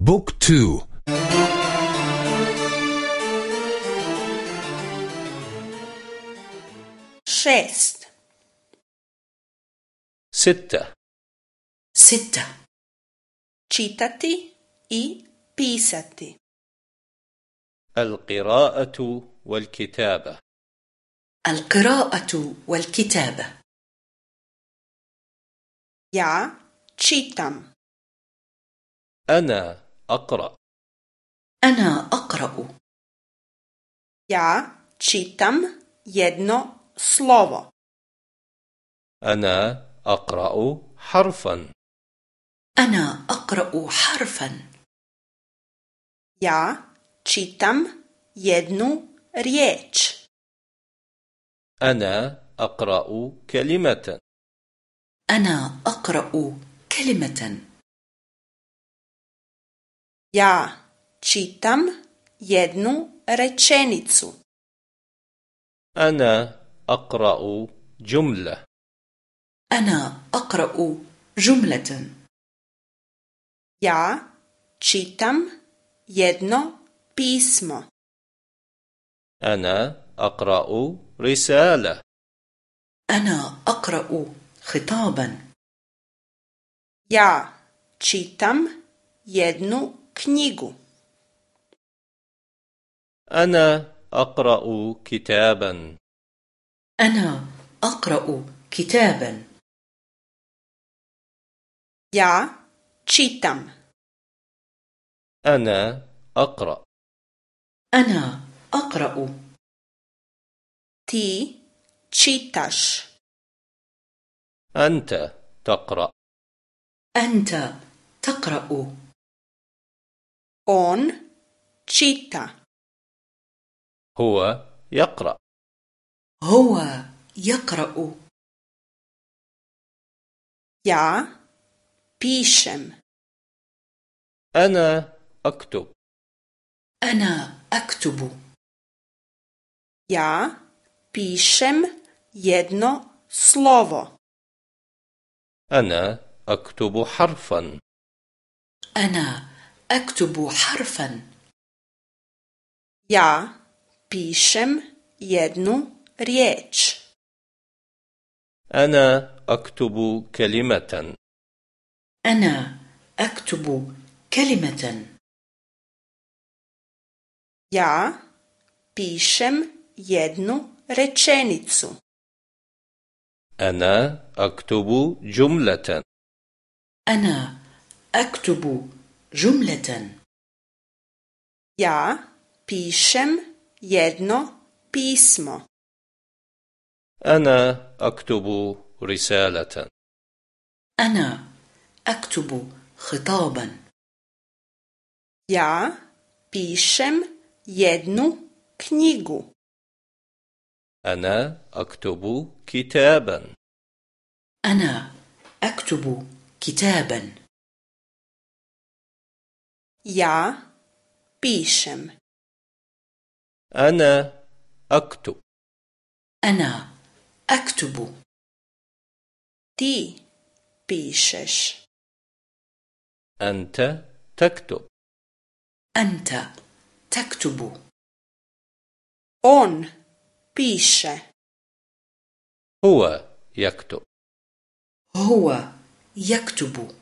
بوك تو. شست ستة. ستة. čitati i pisati القراءة والكتابة. القراءة والكتابة. ja čitam أنا. أقرأ. أنا أقرأ. ja čitam jedno slovo. أنا أقرأ حرفا. أنا أقرأ حرفا. ja čitam jednu riječ أنا أقرأ كلمة. أنا أقرأ كلمة. Ja čitam jednu rečenicu أنا أقرأ جملة أنا أقرأ جملة ja čitam jedno pismo أنا أقرأ رسالة أنا أقرأ خطابا ja čitam jednu knjigu أنا أقرأ كتابا. أنا أقرأ كتابا. ja čitam أنا أقرأ. أنا أقرأ. ti čitaš أنت تقرأ. أنت تقرأ. On čita هو يقرأ. هو يقرأ. ja pišem أنا أكتب. أنا أكتب. ja pišem jedno slovo. أنا أكتب حرفا. أنا أكتب حرفا. Ja pišem jednu riječ. أنا أكتب كلمة. أنا أكتب كلمة. Ja pišem jednu rečenicu. أنا أكتب جملة. أنا أكتب جملة. Ja pišem jedno pismo. أنا أكتب رسالة. أنا أكتب خطابا. Ja pišem jednu knjigu. أنا أكتب كتابا. أنا أكتب كتابا. Ja pišem. أنا أكتب أنا أكتب ti pišeš. أنت تكتب أنت تكتب on piše. هو يكتب هو يكتب